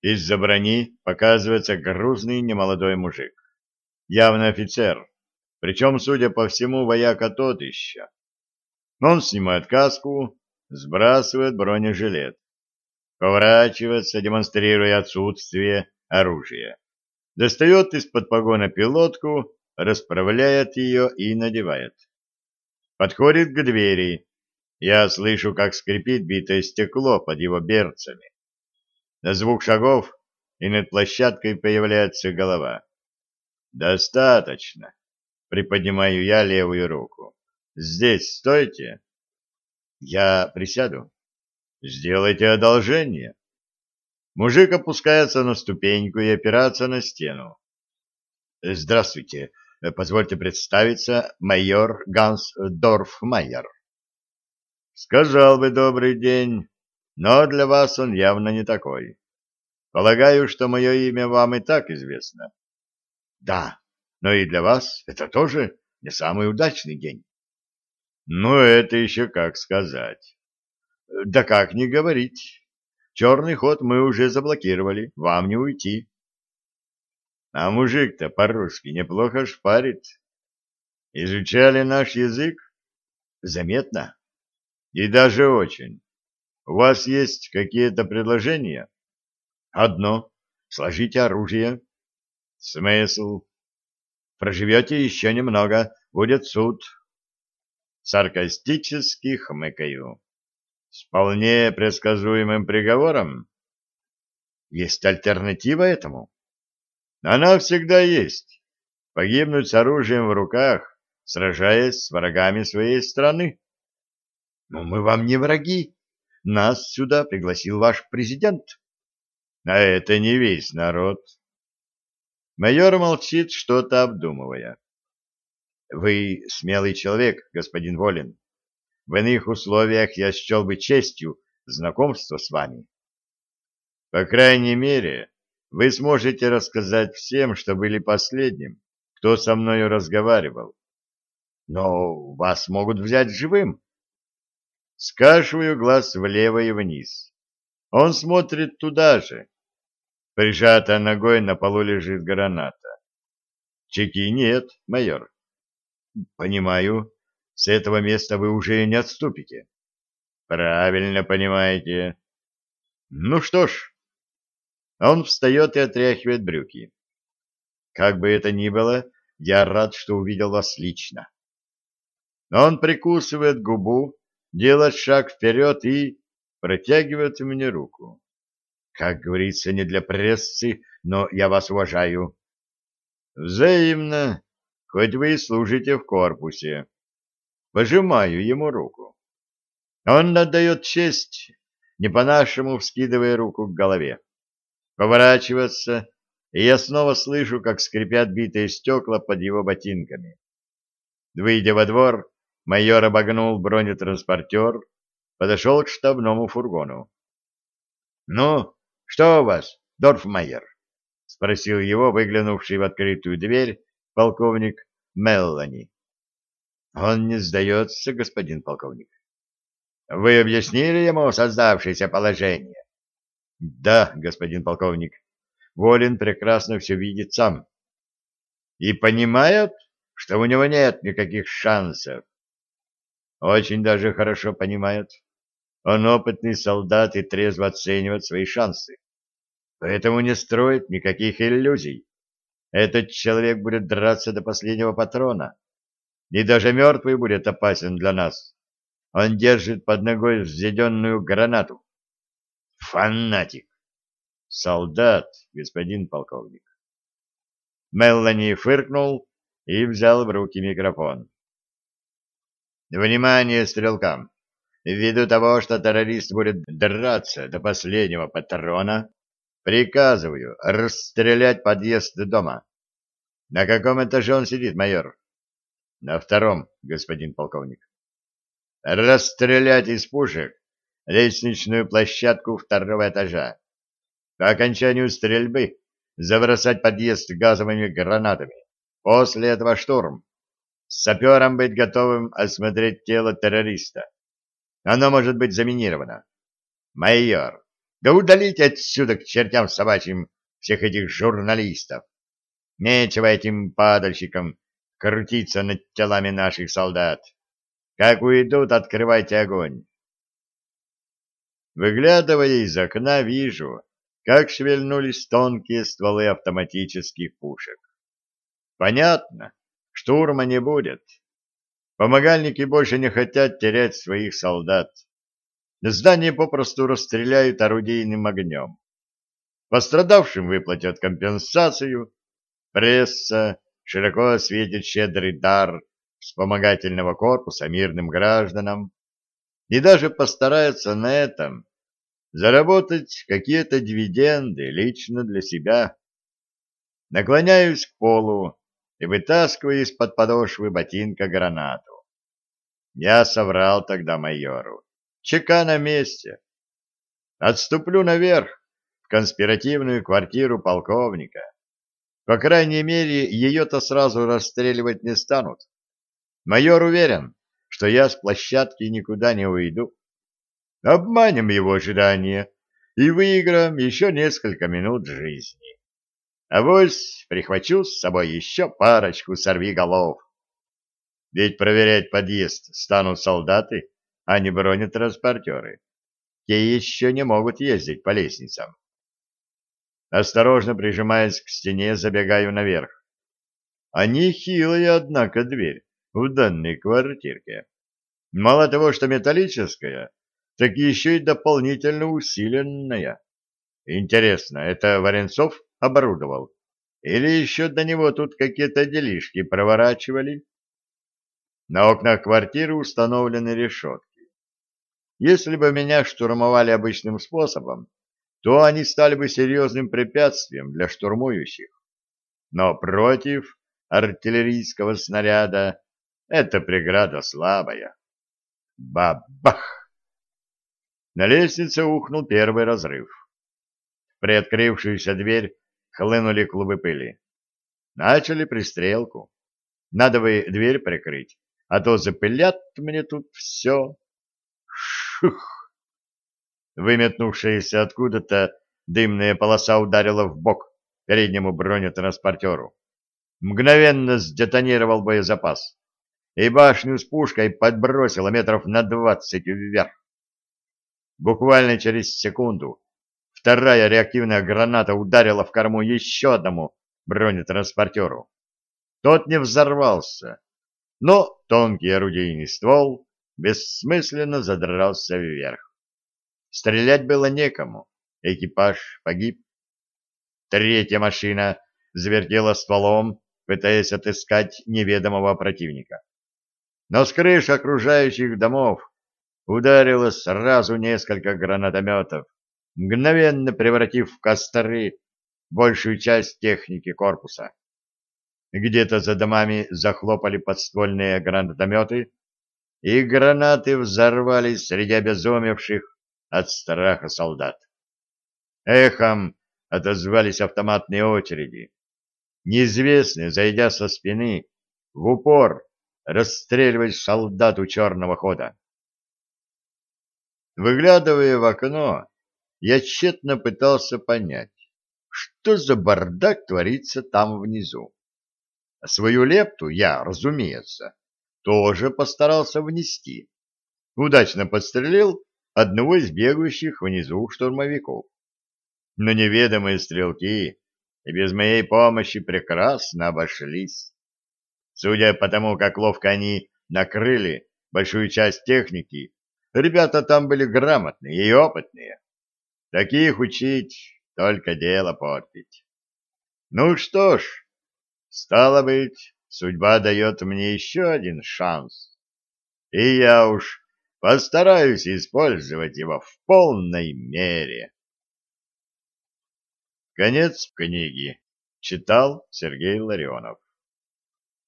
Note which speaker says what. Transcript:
Speaker 1: Из-за брони показывается грузный немолодой мужик. Явно офицер, причем, судя по всему, вояка тот еще. Он снимает каску, сбрасывает бронежилет. Поворачивается, демонстрируя отсутствие оружия. Достает из-под погона пилотку, расправляет ее и надевает. Подходит к двери. Я слышу, как скрипит битое стекло под его берцами. На звук шагов и над площадкой появляется голова. «Достаточно!» — приподнимаю я левую руку. «Здесь стойте!» «Я присяду?» «Сделайте одолжение!» Мужик опускается на ступеньку и опирается на стену. «Здравствуйте. Позвольте представиться, майор Ганс Дорфмайер». «Сказал бы добрый день, но для вас он явно не такой. Полагаю, что мое имя вам и так известно». «Да, но и для вас это тоже не самый удачный день». «Ну, это еще как сказать». «Да как не говорить. Черный ход мы уже заблокировали, вам не уйти». А мужик-то по-русски неплохо шпарит. Изучали наш язык? Заметно. И даже очень. У вас есть какие-то предложения? Одно. Сложите оружие. Смысл? Проживете еще немного, будет суд. Саркастически хмыкаю. С вполне предсказуемым приговором? Есть альтернатива этому? Она всегда есть. Погибнуть с оружием в руках, сражаясь с врагами своей страны. Но мы вам не враги. Нас сюда пригласил ваш президент. А это не весь народ. Майор молчит, что-то обдумывая. Вы смелый человек, господин Волин. В иных условиях я счел бы честью знакомство с вами. По крайней мере, вы сможете рассказать всем, что были последним, кто со мною разговаривал. Но вас могут взять живым. Скашиваю глаз влево и вниз. Он смотрит туда же. Прижатая ногой на полу лежит граната. Чеки нет, майор. Понимаю. С этого места вы уже не отступите. Правильно понимаете. Ну что ж, он встает и отряхивает брюки. Как бы это ни было, я рад, что увидел вас лично. Он прикусывает губу, делает шаг вперед и протягивает мне руку. Как говорится, не для прессы, но я вас уважаю. Взаимно, хоть вы и служите в корпусе. Пожимаю ему руку. Он отдает честь, не по-нашему вскидывая руку к голове поворачиваться, и я снова слышу, как скрипят битые стекла под его ботинками. Выйдя во двор, майор обогнул бронетранспортер, подошел к штабному фургону. — Ну, что у вас, Дорфмайер? — спросил его, выглянувший в открытую дверь, полковник Меллани. — Он не сдается, господин полковник. — Вы объяснили ему создавшееся положение? Да, господин полковник, Волин прекрасно все видит сам. И понимает, что у него нет никаких шансов. Очень даже хорошо понимает. Он опытный солдат и трезво оценивает свои шансы. Поэтому не строит никаких иллюзий. Этот человек будет драться до последнего патрона. И даже мертвый будет опасен для нас. Он держит под ногой взведенную гранату. Фанатик. Солдат, господин полковник. Мелани фыркнул и взял в руки микрофон. Внимание стрелкам! Ввиду того, что террорист будет драться до последнего патрона, приказываю расстрелять подъезд дома. На каком этаже он сидит, майор? На втором, господин полковник. Расстрелять из пушек лестничную площадку второго этажа. По окончанию стрельбы забросать подъезд газовыми гранатами. После этого штурм. С сапером быть готовым осмотреть тело террориста. Оно может быть заминировано. Майор, Да удалите отсюда к чертям собачьим всех этих журналистов. Нечего этим падальщикам крутиться над телами наших солдат. Как уйдут, открывайте огонь. Выглядывая из окна, вижу, как шевельнулись тонкие стволы автоматических пушек. Понятно, штурма не будет. Помогальники больше не хотят терять своих солдат. Здание попросту расстреляют орудийным огнем. Пострадавшим выплатят компенсацию. Пресса широко осветит щедрый дар вспомогательного корпуса мирным гражданам и даже постарается на этом заработать какие-то дивиденды лично для себя. Наклоняюсь к полу и вытаскиваю из-под подошвы ботинка гранату. Я соврал тогда майору. Чека на месте. Отступлю наверх, в конспиративную квартиру полковника. По крайней мере, ее-то сразу расстреливать не станут. Майор уверен, что я с площадки никуда не уйду. Обманем его ожидания и выиграем еще несколько минут жизни. А вось прихвачу с собой еще парочку сорвиголов. Ведь проверять подъезд станут солдаты, а не бронетранспортеры. Те еще не могут ездить по лестницам. Осторожно прижимаясь к стене, забегаю наверх. А нехилая, однако, дверь в данной квартирке. Мало того, что металлическая, так еще и дополнительно усиленная. Интересно, это Варенцов оборудовал? Или еще до него тут какие-то делишки проворачивали? На окнах квартиры установлены решетки. Если бы меня штурмовали обычным способом, то они стали бы серьезным препятствием для штурмующих. Но против артиллерийского снаряда эта преграда слабая. Бабах! На лестнице ухнул первый разрыв. В приоткрывшуюся дверь хлынули клубы пыли. Начали пристрелку. Надо бы дверь прикрыть, а то запылят мне тут все. Шух! Выметнувшаяся откуда-то дымная полоса ударила в бок переднему бронетранспортеру. Мгновенно сдетонировал боезапас и башню с пушкой подбросило метров на двадцать вверх. Буквально через секунду вторая реактивная граната ударила в корму еще одному бронетранспортеру. Тот не взорвался, но тонкий орудийный ствол бессмысленно задрался вверх. Стрелять было некому, экипаж погиб. Третья машина завертела стволом, пытаясь отыскать неведомого противника но с крыш окружающих домов ударило сразу несколько гранатометов, мгновенно превратив в костры большую часть техники корпуса. Где-то за домами захлопали подствольные гранатометы, и гранаты взорвались среди обезумевших от страха солдат. Эхом отозвались автоматные очереди. Неизвестный, зайдя со спины, в упор расстреливать солдат у черного хода. Выглядывая в окно, я тщетно пытался понять, что за бардак творится там внизу. Свою лепту я, разумеется, тоже постарался внести. Удачно подстрелил одного из бегущих внизу штурмовиков. Но неведомые стрелки без моей помощи прекрасно обошлись. Судя по тому, как ловко они накрыли большую часть техники, ребята там были грамотные и опытные. Таких учить только дело портить. Ну что ж, стало быть, судьба дает мне еще один шанс. И я уж постараюсь использовать его в полной мере. Конец книги. Читал Сергей Ларионов.